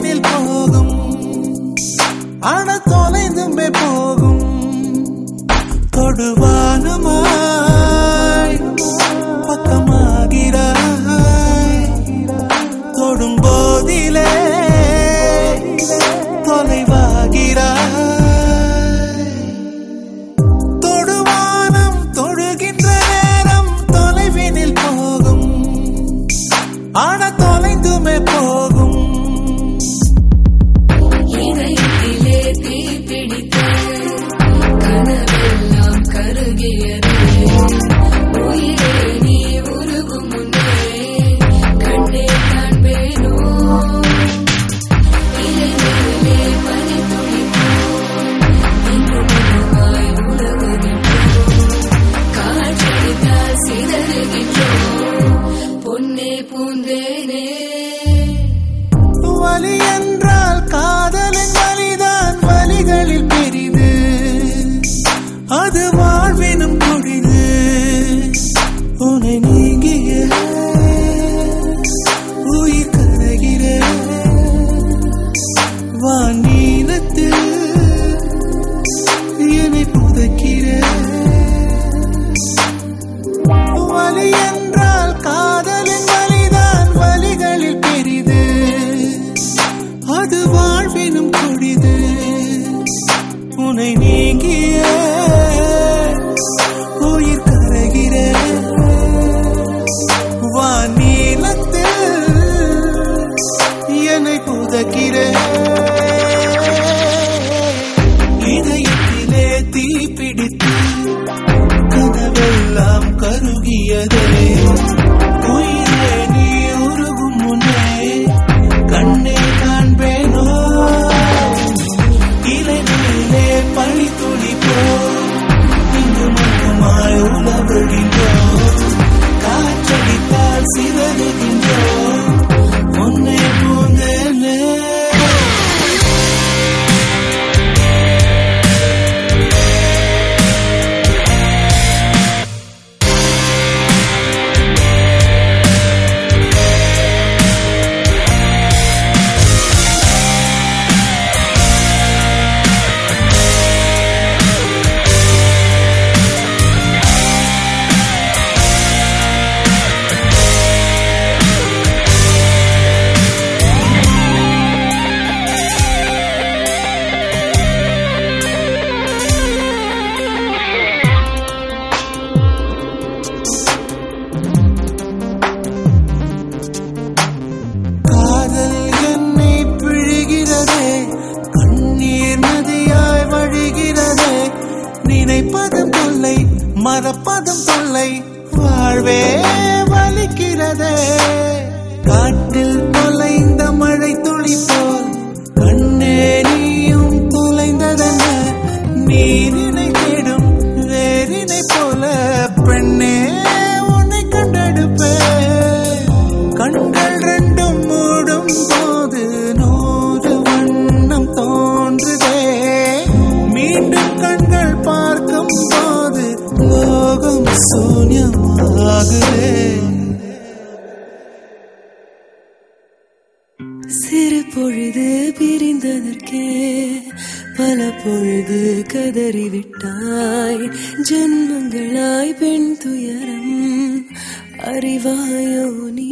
தொலைவில் போகும். ஆன தொலைந்துமே போகும். morning. மறப்பதும் தொல்லை வாழ்வே வலிக்கிறதே. காட்டில் தொலைந்த மழை துளி போல் கண்ணே யோகம் சூன்யமாகுதே சிறு பொழுது பிரிந்ததற்கே பல பொழுது கதறிவிட்டாய் ஜென்மங்களாய் பெண் துயரம் அறிவாயோ நீ